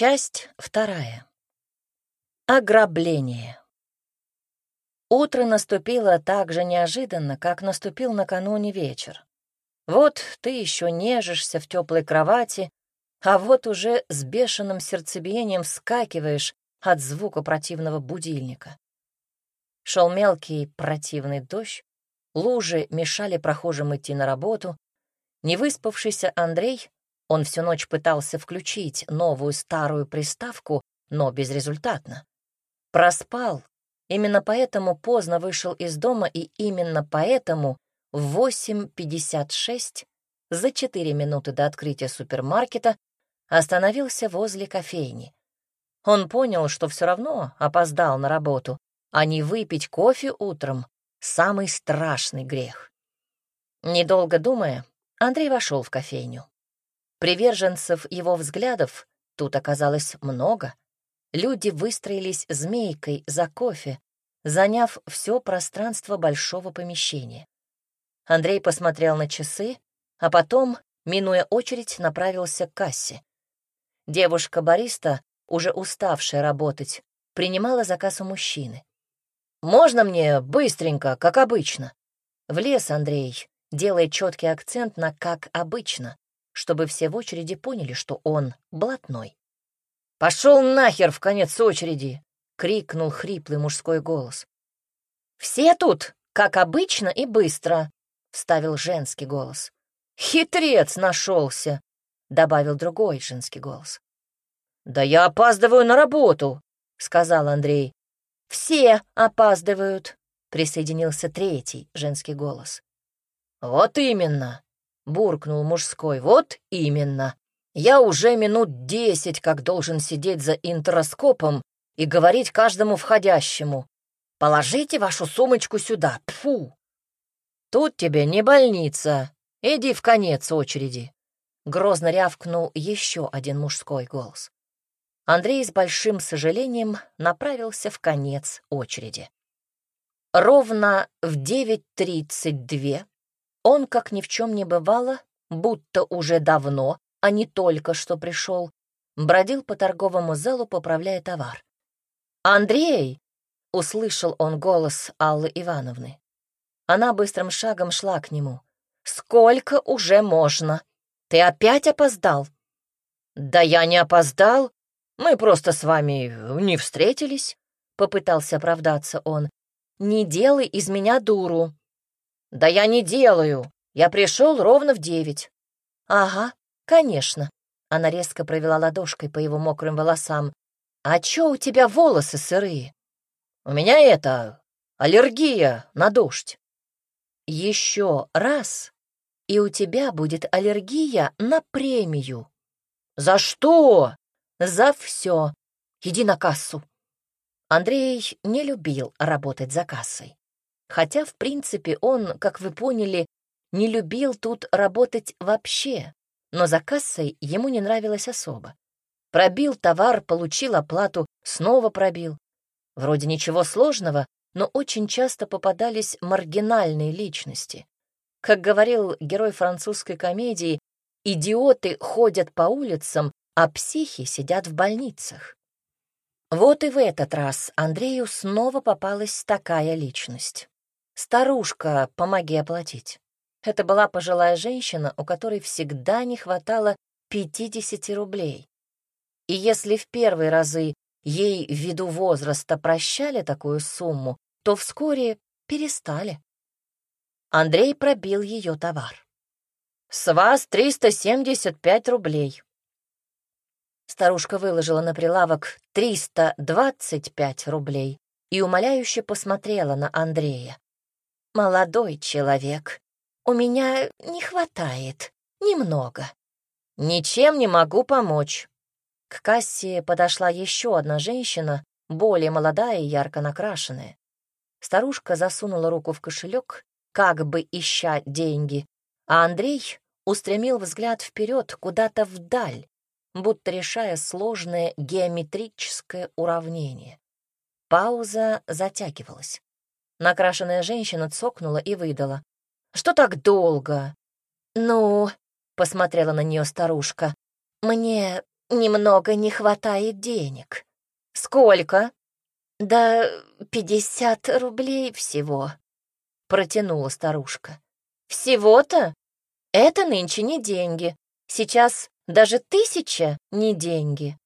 Часть вторая. Ограбление. Утро наступило так же неожиданно, как наступил накануне вечер. Вот ты еще нежишься в теплой кровати, а вот уже с бешеным сердцебиением вскакиваешь от звука противного будильника. Шел мелкий противный дождь, лужи мешали прохожим идти на работу. Невыспавшийся Андрей, он всю ночь пытался включить новую старую приставку, но безрезультатно. Проспал, именно поэтому поздно вышел из дома и именно поэтому в 8.56, за 4 минуты до открытия супермаркета, остановился возле кофейни. Он понял, что все равно опоздал на работу, а не выпить кофе утром — самый страшный грех. Недолго думая, Андрей вошел в кофейню. Приверженцев его взглядов тут оказалось много. Люди выстроились змейкой за кофе, заняв все пространство большого помещения. Андрей посмотрел на часы, а потом, минуя очередь, направился к кассе. Девушка-бариста, уже уставшая работать, принимала заказ у мужчины. «Можно мне быстренько, как обычно?» Влез Андрей, делая четкий акцент на «как обычно», чтобы все в очереди поняли, что он блатной. «Пошел нахер в конец очереди!» — крикнул хриплый мужской голос. «Все тут, как обычно и быстро!» — вставил женский голос. «Хитрец нашелся!» — добавил другой женский голос. «Да я опаздываю на работу», — сказал Андрей. «Все опаздывают», — присоединился третий женский голос. «Вот именно», — буркнул мужской, — «вот именно. Я уже минут десять как должен сидеть за интероскопом и говорить каждому входящему. Положите вашу сумочку сюда, Фу. Тут тебе не больница, иди в конец очереди. Грозно рявкнул еще один мужской голос. Андрей с большим сожалением направился в конец очереди. Ровно в 9.32 он, как ни в чем не бывало, будто уже давно, а не только что пришел, бродил по торговому залу, поправляя товар. «Андрей!» — услышал он голос Аллы Ивановны. Она быстрым шагом шла к нему. «Сколько уже можно? Ты опять опоздал?» «Да я не опоздал. Мы просто с вами не встретились», — попытался оправдаться он. «Не делай из меня дуру». «Да я не делаю. Я пришел ровно в девять». «Ага, конечно». Она резко провела ладошкой по его мокрым волосам. «А чё у тебя волосы сырые?» «У меня это... аллергия на дождь». «Еще раз, и у тебя будет аллергия на премию». «За что?» «За все. Иди на кассу». Андрей не любил работать за кассой. Хотя, в принципе, он, как вы поняли, не любил тут работать вообще, но за кассой ему не нравилось особо. Пробил товар, получил оплату, снова пробил. Вроде ничего сложного, но очень часто попадались маргинальные личности. Как говорил герой французской комедии, идиоты ходят по улицам, а психи сидят в больницах. Вот и в этот раз Андрею снова попалась такая личность. Старушка, помоги оплатить. Это была пожилая женщина, у которой всегда не хватало 50 рублей. И если в первые разы ей ввиду возраста прощали такую сумму, то вскоре перестали. Андрей пробил ее товар. «С вас 375 рублей». Старушка выложила на прилавок 325 рублей и умоляюще посмотрела на Андрея. «Молодой человек, у меня не хватает, немного. Ничем не могу помочь». К кассе подошла еще одна женщина, более молодая и ярко накрашенная. Старушка засунула руку в кошелек, как бы ища деньги, а Андрей устремил взгляд вперед, куда-то вдаль, будто решая сложное геометрическое уравнение. Пауза затягивалась. Накрашенная женщина цокнула и выдала. «Что так долго?» «Ну...» — посмотрела на нее старушка. «Мне немного не хватает денег». «Сколько?» «Да пятьдесят рублей всего», — протянула старушка. «Всего-то? Это нынче не деньги. Сейчас даже тысяча не деньги».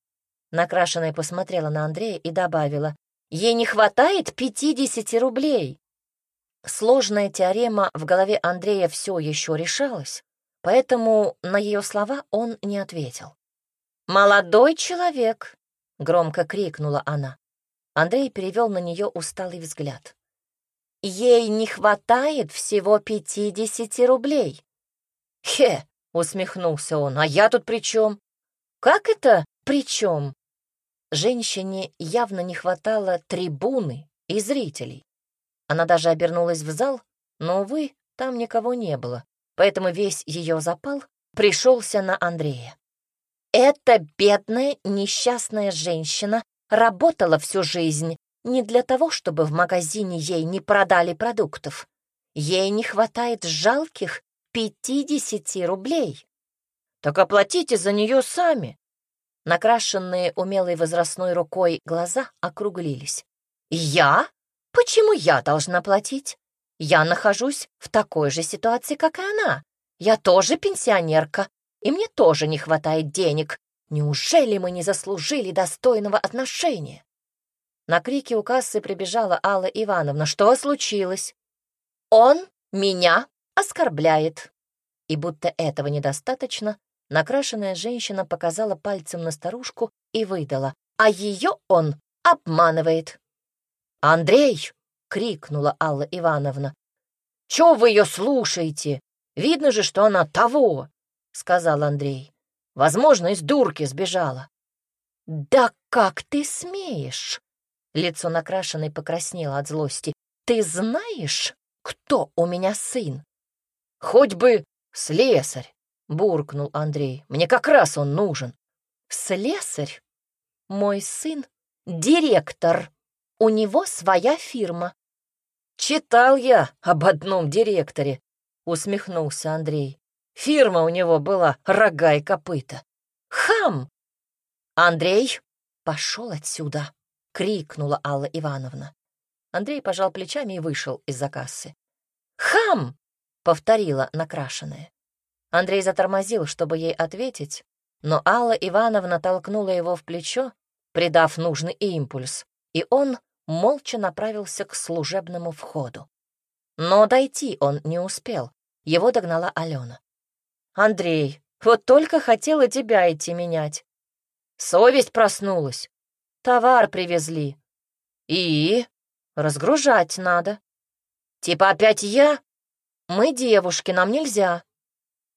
Накрашенная посмотрела на Андрея и добавила, «Ей не хватает пятидесяти рублей». Сложная теорема в голове Андрея все еще решалась, поэтому на ее слова он не ответил. «Молодой человек!» — громко крикнула она. Андрей перевел на нее усталый взгляд. «Ей не хватает всего пятидесяти рублей». «Хе!» — усмехнулся он. «А я тут при чем?» «Как это при чем?» Женщине явно не хватало трибуны и зрителей. Она даже обернулась в зал, но, увы, там никого не было, поэтому весь ее запал пришелся на Андрея. Эта бедная, несчастная женщина работала всю жизнь не для того, чтобы в магазине ей не продали продуктов. Ей не хватает жалких пятидесяти рублей. Так оплатите за нее сами. Накрашенные умелой возрастной рукой глаза округлились. Я? Почему я должна платить? Я нахожусь в такой же ситуации, как и она. Я тоже пенсионерка, и мне тоже не хватает денег. Неужели мы не заслужили достойного отношения? На крики у кассы прибежала Алла Ивановна. Что случилось? Он меня оскорбляет. И будто этого недостаточно, накрашенная женщина показала пальцем на старушку и выдала, а ее он обманывает. «Андрей!» — крикнула Алла Ивановна. «Чего вы ее слушаете? Видно же, что она того!» — сказал Андрей. «Возможно, из дурки сбежала». «Да как ты смеешь?» Лицо накрашенной покраснело от злости. «Ты знаешь, кто у меня сын?» «Хоть бы слесарь!» — буркнул Андрей. «Мне как раз он нужен». «Слесарь? Мой сын — директор!» У него своя фирма. Читал я об одном директоре, усмехнулся Андрей. Фирма у него была рога и копыта. Хам! Андрей, пошел отсюда, крикнула Алла Ивановна. Андрей пожал плечами и вышел из-за кассы. «Хам!» — повторила накрашенная. Андрей затормозил, чтобы ей ответить, но Алла Ивановна толкнула его в плечо, придав нужный импульс, и он молча направился к служебному входу. Но дойти он не успел. Его догнала Алена. «Андрей, вот только хотела тебя идти менять. Совесть проснулась. Товар привезли. И? Разгружать надо. Типа опять я? Мы девушки, нам нельзя.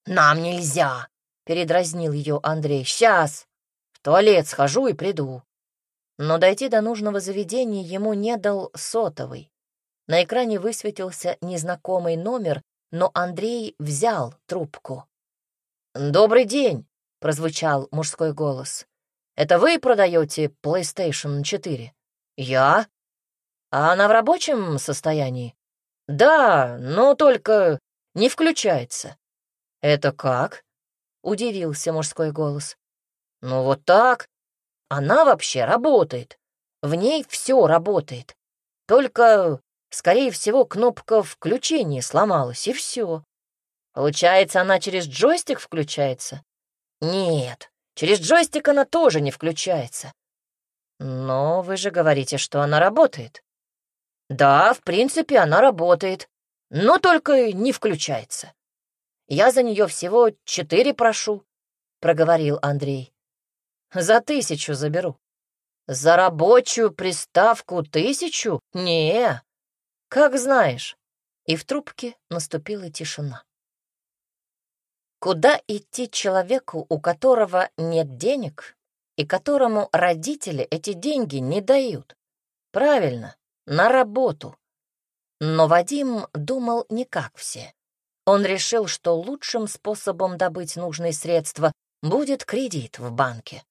Нам нельзя, передразнил ее Андрей. Сейчас. В туалет схожу и приду но дойти до нужного заведения ему не дал сотовый. На экране высветился незнакомый номер, но Андрей взял трубку. «Добрый день!» — прозвучал мужской голос. «Это вы продаете PlayStation 4?» «Я?» «А она в рабочем состоянии?» «Да, но только не включается». «Это как?» — удивился мужской голос. «Ну вот так. Она вообще работает. В ней все работает. Только, скорее всего, кнопка включения сломалась, и все. Получается, она через джойстик включается? Нет, через джойстик она тоже не включается. Но вы же говорите, что она работает. Да, в принципе, она работает, но только не включается. Я за нее всего четыре прошу, проговорил Андрей. За тысячу заберу. За рабочую приставку тысячу? Не, как знаешь. И в трубке наступила тишина. Куда идти человеку, у которого нет денег и которому родители эти деньги не дают? Правильно, на работу. Но Вадим думал не как все. Он решил, что лучшим способом добыть нужные средства будет кредит в банке.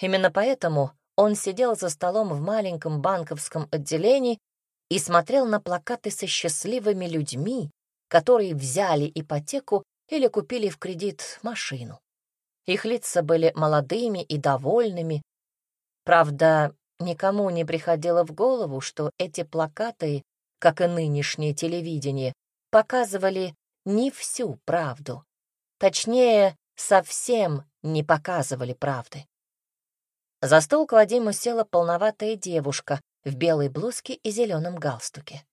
Именно поэтому он сидел за столом в маленьком банковском отделении и смотрел на плакаты со счастливыми людьми, которые взяли ипотеку или купили в кредит машину. Их лица были молодыми и довольными. Правда, никому не приходило в голову, что эти плакаты, как и нынешнее телевидение, показывали не всю правду. Точнее, совсем не показывали правды. За стол к Вадиму села полноватая девушка в белой блузке и зеленом галстуке.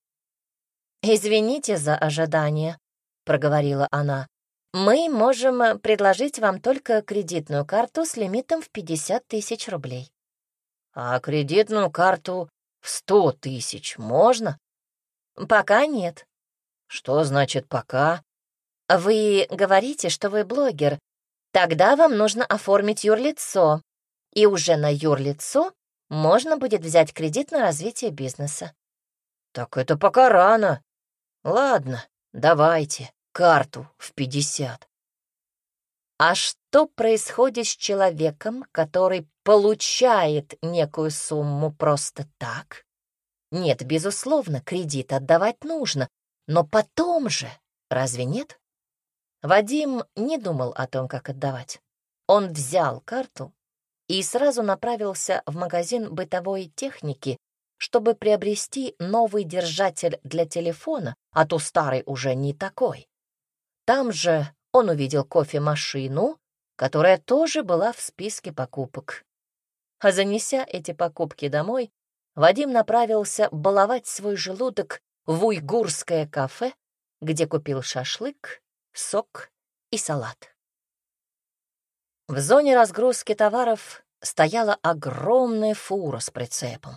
«Извините за ожидание», — проговорила она. «Мы можем предложить вам только кредитную карту с лимитом в 50 тысяч рублей». «А кредитную карту в 100 тысяч можно?» «Пока нет». «Что значит «пока»?» «Вы говорите, что вы блогер. Тогда вам нужно оформить юрлицо, и уже на юрлицо можно будет взять кредит на развитие бизнеса». «Так это пока рано. Ладно, давайте карту в пятьдесят». А что происходит с человеком, который получает некую сумму просто так? Нет, безусловно, кредит отдавать нужно, но потом же, разве нет? Вадим не думал о том, как отдавать. Он взял карту и сразу направился в магазин бытовой техники, чтобы приобрести новый держатель для телефона, а то старый уже не такой. Там же он увидел кофемашину, которая тоже была в списке покупок. А занеся эти покупки домой, Вадим направился баловать свой желудок в уйгурское кафе, где купил шашлык сок и салат. В зоне разгрузки товаров стояла огромная фура с прицепом.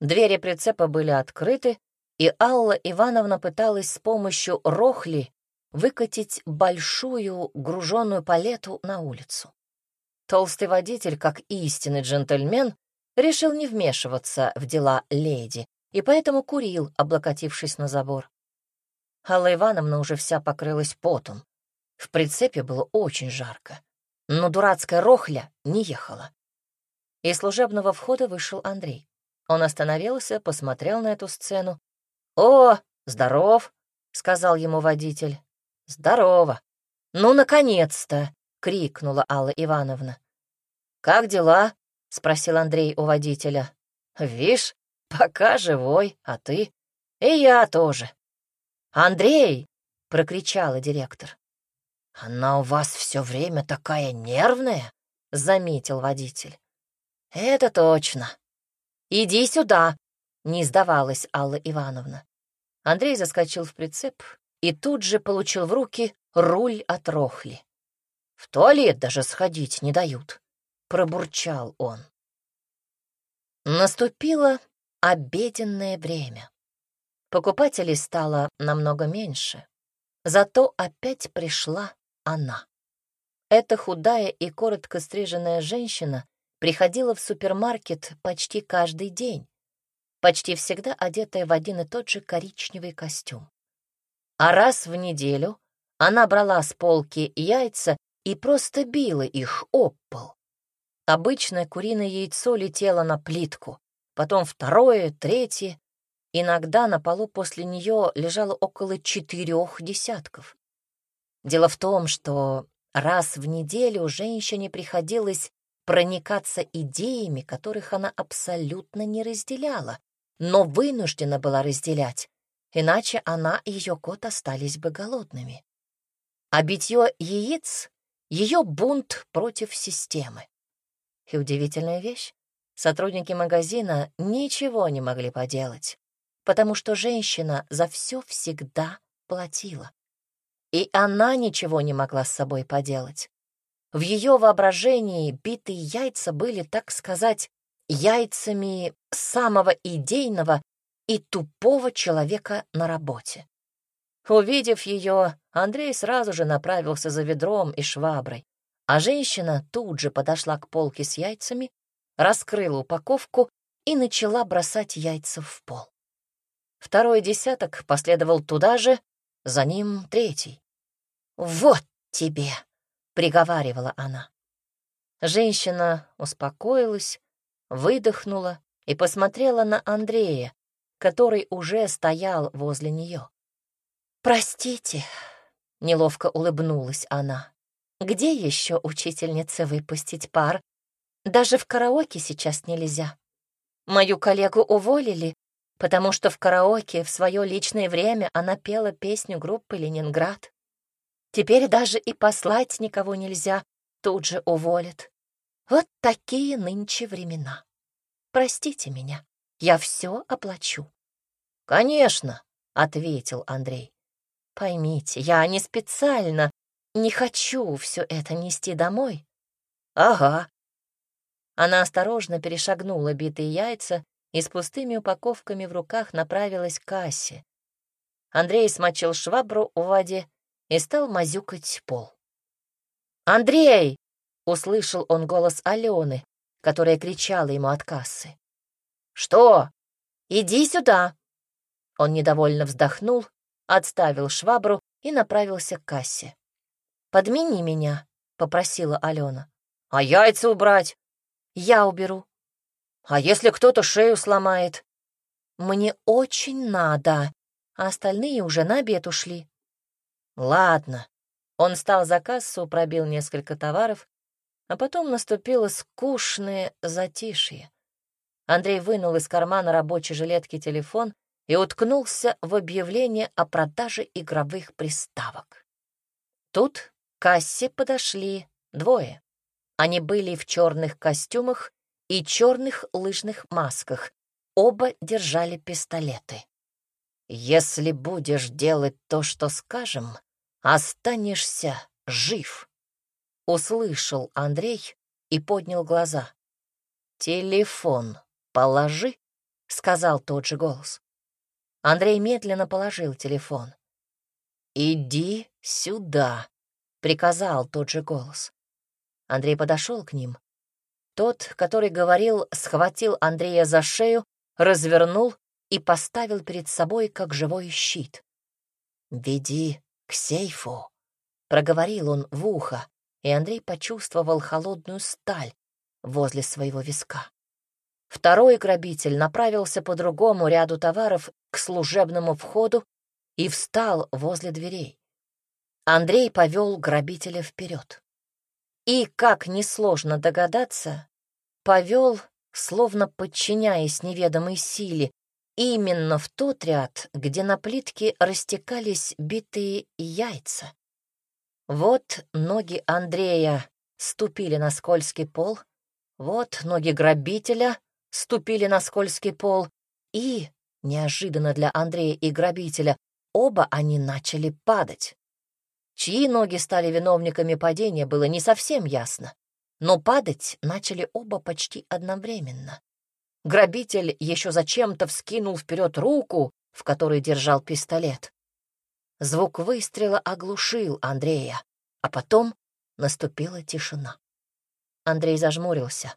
Двери прицепа были открыты, и Алла Ивановна пыталась с помощью рохли выкатить большую груженную палету на улицу. Толстый водитель, как истинный джентльмен, решил не вмешиваться в дела леди и поэтому курил, облокотившись на забор. Алла Ивановна уже вся покрылась потом. В прицепе было очень жарко, но дурацкая рохля не ехала. Из служебного входа вышел Андрей. Он остановился, посмотрел на эту сцену. «О, здоров!» — сказал ему водитель. «Здорово! Ну, наконец-то!» — крикнула Алла Ивановна. «Как дела?» — спросил Андрей у водителя. «Вишь, пока живой, а ты?» «И я тоже. «Андрей!» — прокричала директор. «Она у вас все время такая нервная?» — заметил водитель. «Это точно. Иди сюда!» — не сдавалась Алла Ивановна. Андрей заскочил в прицеп и тут же получил в руки руль от рохли. «В туалет даже сходить не дают», — пробурчал он. Наступило обеденное время. Покупателей стало намного меньше. Зато опять пришла она. Эта худая и коротко стриженная женщина приходила в супермаркет почти каждый день, почти всегда одетая в один и тот же коричневый костюм. А раз в неделю она брала с полки яйца и просто била их об пол. Обычное куриное яйцо летело на плитку, потом второе, третье, Иногда на полу после нее лежало около четырех десятков. Дело в том, что раз в неделю женщине приходилось проникаться идеями, которых она абсолютно не разделяла, но вынуждена была разделять, иначе она и ее кот остались бы голодными. А битье яиц — ее бунт против системы. И удивительная вещь, сотрудники магазина ничего не могли поделать потому что женщина за все всегда платила. И она ничего не могла с собой поделать. В ее воображении битые яйца были, так сказать, яйцами самого идейного и тупого человека на работе. Увидев ее, Андрей сразу же направился за ведром и шваброй, а женщина тут же подошла к полке с яйцами, раскрыла упаковку и начала бросать яйца в пол. Второй десяток последовал туда же, за ним третий. «Вот тебе!» — приговаривала она. Женщина успокоилась, выдохнула и посмотрела на Андрея, который уже стоял возле нее. «Простите», — неловко улыбнулась она. Где еще учительнице выпустить пар? Даже в караоке сейчас нельзя. Мою коллегу уволили, потому что в караоке в свое личное время она пела песню группы «Ленинград». Теперь даже и послать никого нельзя, тут же уволят. Вот такие нынче времена. Простите меня, я все оплачу. «Конечно», — ответил Андрей. «Поймите, я не специально, не хочу все это нести домой». «Ага». Она осторожно перешагнула битые яйца и с пустыми упаковками в руках направилась к кассе. Андрей смочил швабру в воде и стал мазюкать пол. «Андрей!» — услышал он голос Алены, которая кричала ему от кассы. «Что?» «Иди сюда!» Он недовольно вздохнул, отставил швабру и направился к кассе. «Подмени меня», — попросила Алена. «А яйца убрать?» «Я уберу». «А если кто-то шею сломает?» «Мне очень надо, а остальные уже на обед ушли». «Ладно». Он стал за кассу, пробил несколько товаров, а потом наступило скучное затишье. Андрей вынул из кармана рабочей жилетки телефон и уткнулся в объявление о продаже игровых приставок. Тут к кассе подошли двое. Они были в черных костюмах и черных лыжных масках. Оба держали пистолеты. «Если будешь делать то, что скажем, останешься жив», — услышал Андрей и поднял глаза. «Телефон положи», — сказал тот же голос. Андрей медленно положил телефон. «Иди сюда», — приказал тот же голос. Андрей подошел к ним. Тот, который говорил, схватил Андрея за шею, развернул и поставил перед собой как живой щит. «Веди к сейфу», — проговорил он в ухо, и Андрей почувствовал холодную сталь возле своего виска. Второй грабитель направился по другому ряду товаров к служебному входу и встал возле дверей. Андрей повел грабителя вперед. И, как несложно догадаться, повел, словно подчиняясь неведомой силе, именно в тот ряд, где на плитке растекались битые яйца. Вот ноги Андрея ступили на скользкий пол, вот ноги грабителя ступили на скользкий пол, и, неожиданно для Андрея и грабителя, оба они начали падать. Чьи ноги стали виновниками падения, было не совсем ясно, но падать начали оба почти одновременно. Грабитель еще зачем-то вскинул вперед руку, в которой держал пистолет. Звук выстрела оглушил Андрея, а потом наступила тишина. Андрей зажмурился.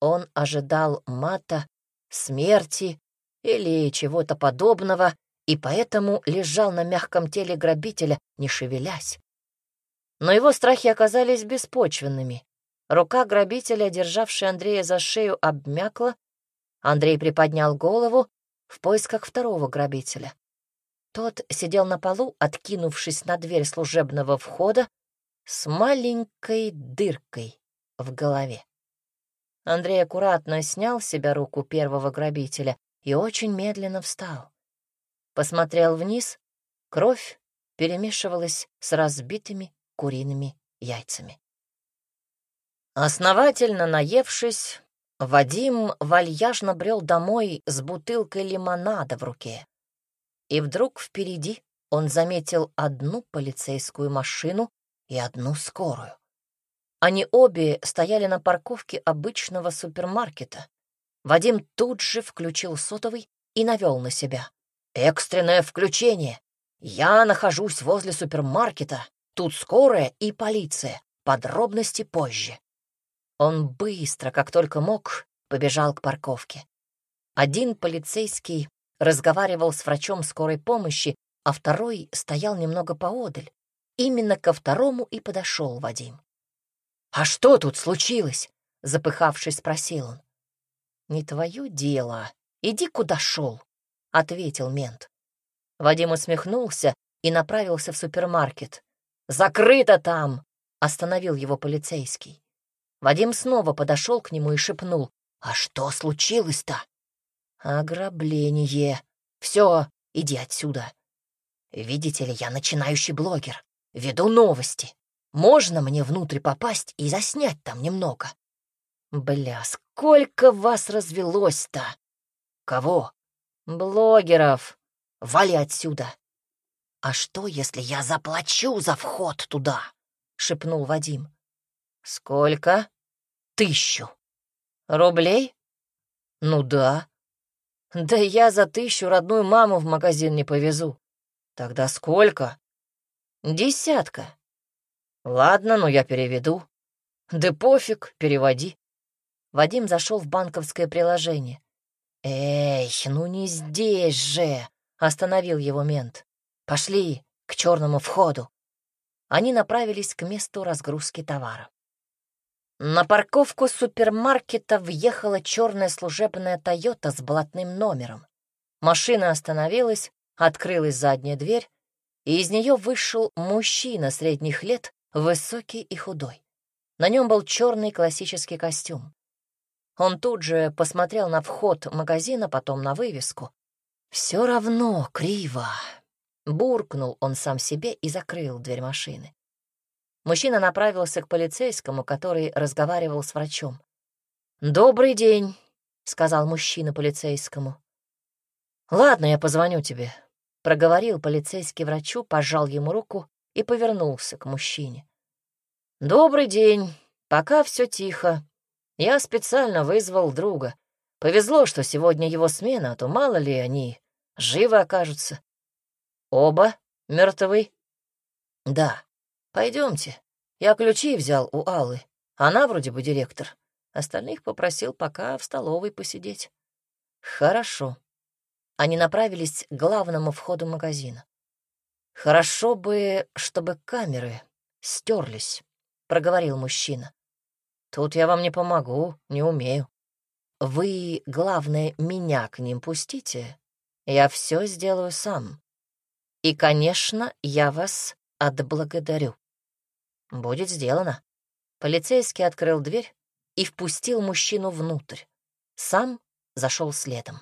Он ожидал мата, смерти или чего-то подобного, и поэтому лежал на мягком теле грабителя, не шевелясь. Но его страхи оказались беспочвенными. Рука грабителя, державшая Андрея за шею, обмякла. Андрей приподнял голову в поисках второго грабителя. Тот сидел на полу, откинувшись на дверь служебного входа, с маленькой дыркой в голове. Андрей аккуратно снял с себя руку первого грабителя и очень медленно встал. Посмотрел вниз, кровь перемешивалась с разбитыми куриными яйцами. Основательно наевшись, Вадим вальяжно брел домой с бутылкой лимонада в руке. И вдруг впереди он заметил одну полицейскую машину и одну скорую. Они обе стояли на парковке обычного супермаркета. Вадим тут же включил сотовый и навел на себя. «Экстренное включение! Я нахожусь возле супермаркета. Тут скорая и полиция. Подробности позже». Он быстро, как только мог, побежал к парковке. Один полицейский разговаривал с врачом скорой помощи, а второй стоял немного поодаль. Именно ко второму и подошел Вадим. «А что тут случилось?» — запыхавшись, спросил он. «Не твое дело. Иди, куда шел», — ответил мент. Вадим усмехнулся и направился в супермаркет. «Закрыто там!» остановил его полицейский. Вадим снова подошел к нему и шепнул. «А что случилось-то?» «Ограбление. Все, иди отсюда. Видите ли, я начинающий блогер. Веду новости. Можно мне внутрь попасть и заснять там немного?» «Бля, сколько вас развелось-то?» «Кого?» «Блогеров. Вали отсюда». «А что, если я заплачу за вход туда?» — шепнул Вадим. «Сколько?» «Тысячу». «Рублей?» «Ну да». «Да я за тысячу родную маму в магазин не повезу». «Тогда сколько?» «Десятка». «Ладно, но я переведу». «Да пофиг, переводи». Вадим зашел в банковское приложение. «Эй, ну не здесь же!» — остановил его мент. «Пошли к черному входу». Они направились к месту разгрузки товара. На парковку супермаркета въехала черная служебная «Тойота» с блатным номером. Машина остановилась, открылась задняя дверь, и из нее вышел мужчина средних лет, высокий и худой. На нем был черный классический костюм. Он тут же посмотрел на вход магазина, потом на вывеску. «Все равно криво», — буркнул он сам себе и закрыл дверь машины. Мужчина направился к полицейскому, который разговаривал с врачом. «Добрый день», — сказал мужчина полицейскому. «Ладно, я позвоню тебе», — проговорил полицейский врачу, пожал ему руку и повернулся к мужчине. «Добрый день. Пока все тихо. Я специально вызвал друга. Повезло, что сегодня его смена, а то мало ли они живы окажутся. Оба мертвы?» «Да», Пойдемте. Я ключи взял у Аллы. Она вроде бы директор. Остальных попросил пока в столовой посидеть. Хорошо. Они направились к главному входу магазина. Хорошо бы, чтобы камеры стерлись, проговорил мужчина. Тут я вам не помогу, не умею. Вы, главное, меня к ним пустите. Я все сделаю сам. И, конечно, я вас отблагодарю. Будет сделано. Полицейский открыл дверь и впустил мужчину внутрь. Сам зашел следом.